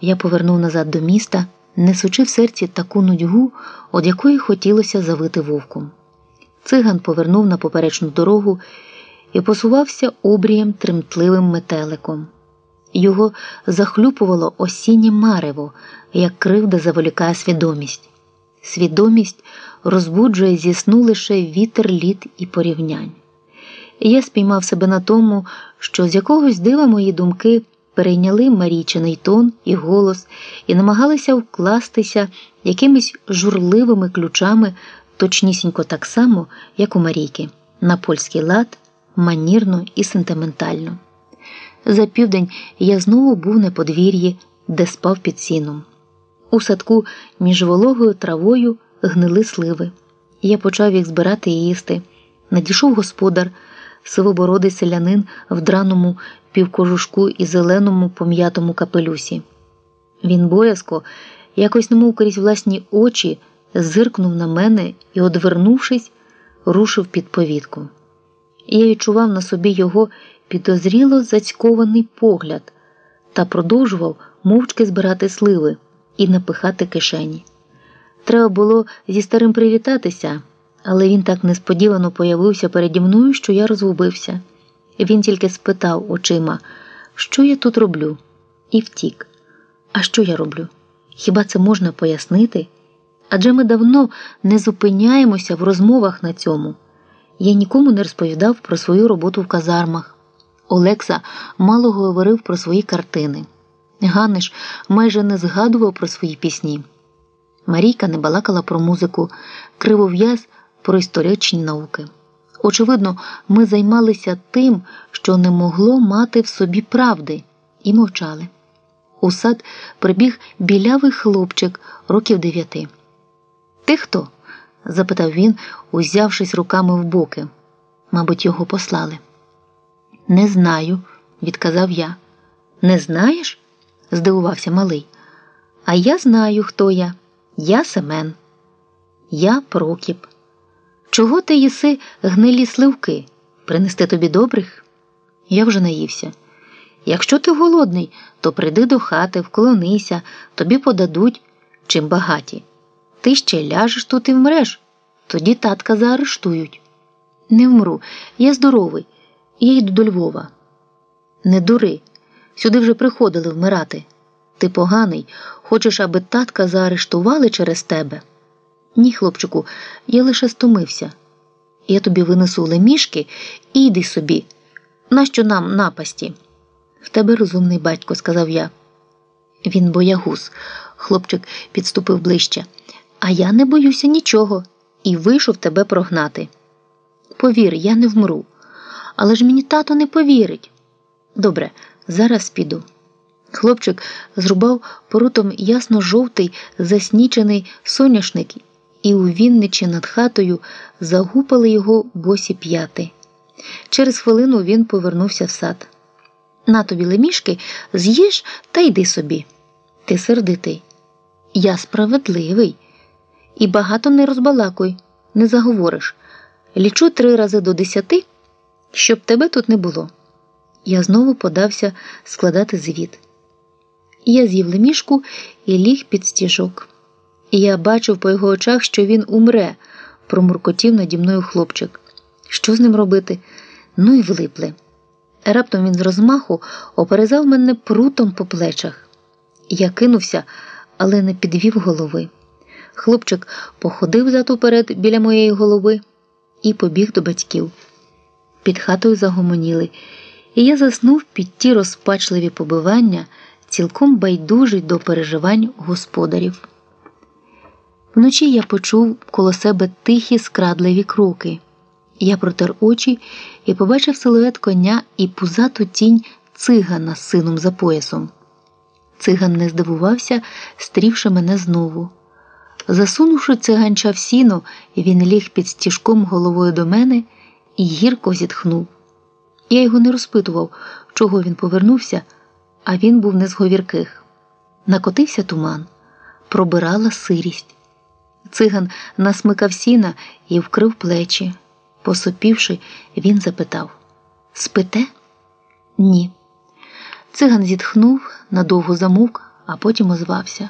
Я повернув назад до міста, несучи в серці таку нудьгу, од якої хотілося завити вовком. Циган повернув на поперечну дорогу і посувався обрієм тремтливим метеликом. Його захлюпувало осіннє марево, як кривда заволікає свідомість. Свідомість розбуджує зі сну лише вітер літ і порівнянь. Я спіймав себе на тому, що з якогось дива мої думки перейняли Марійчиний тон і голос і намагалися вкластися якимись журливими ключами, точнісінько так само, як у Марійки, на польський лад, манірно і сентиментально. За південь я знову був на подвір'ї, де спав під сіном. У садку між вологою травою гнили сливи. Я почав їх збирати і їсти. Надійшов господар, сивобородий селянин в драному півкожушку і зеленому пом'ятому капелюсі. Він боязко, якось немов крізь власні очі, зиркнув на мене і, одвернувшись, рушив під повітку. Я відчував на собі його підозріло зацькований погляд та продовжував мовчки збирати сливи і напихати кишені. Треба було зі старим привітатися, але він так несподівано появився переді мною, що я розгубився. Він тільки спитав очима, що я тут роблю, і втік. А що я роблю? Хіба це можна пояснити? Адже ми давно не зупиняємося в розмовах на цьому. Я нікому не розповідав про свою роботу в казармах. Олекса мало говорив про свої картини. Ганиш майже не згадував про свої пісні. Марійка не балакала про музику, кривов'яз про історичні науки. Очевидно, ми займалися тим, що не могло мати в собі правди, і мовчали. У сад прибіг білявий хлопчик років дев'яти. Ти хто? запитав він, узявшись руками в боки. Мабуть, його послали. Не знаю, відказав я. Не знаєш? здивувався малий. А я знаю, хто я. Я Семен. Я Прокіп. Чого ти їси гнилі сливки? Принести тобі добрих? Я вже наївся. Якщо ти голодний, то прийди до хати, вклонися, тобі подадуть чим багаті. Ти ще ляжеш тут і вмреш, тоді татка заарештують. Не вмру, я здоровий, я йду до Львова. Не дури, сюди вже приходили вмирати. Ти поганий, хочеш, аби татка заарештували через тебе? Ні, хлопчику, я лише стомився. Я тобі винесу лемішки і йди собі. Нащо нам напасті? В тебе розумний батько, сказав я. Він боягуз. Хлопчик підступив ближче. А я не боюся нічого і вийшов тебе прогнати. Повір, я не вмру. Але ж мені тато не повірить. Добре, зараз піду. Хлопчик зрубав порутом ясно жовтий, заснічений соняшник, і у Вінничі над хатою загупали його босі п'яти. Через хвилину він повернувся в сад. На тобі лемішки, з'їж та йди собі. Ти сердитий. Я справедливий. І багато не розбалакуй, не заговориш. Лічу три рази до десяти, щоб тебе тут не було. Я знову подався складати звіт. Я з'їв лемішку і ліг під стіжок. І я бачив по його очах, що він умре, промуркотів наді мною хлопчик. Що з ним робити? Ну і влипли. Раптом він з розмаху оперезав мене прутом по плечах. Я кинувся, але не підвів голови. Хлопчик походив зад уперед біля моєї голови і побіг до батьків. Під хатою загомоніли, і я заснув під ті розпачливі побивання, цілком байдужий до переживань господарів. Вночі я почув коло себе тихі скрадливі кроки. Я протер очі і побачив силует коня і пузату тінь цигана з сином за поясом. Циган не здивувався, стрівши мене знову. Засунувши циганча в сіно, він ліг під стіжком головою до мене і гірко зітхнув. Я його не розпитував, чого він повернувся, а він був не з говірких. Накотився туман, пробирала сирість. Циган насмикав сіна і вкрив плечі. Посопівши, він запитав Спите? Ні. Циган зітхнув, надовго замовк, а потім озвався.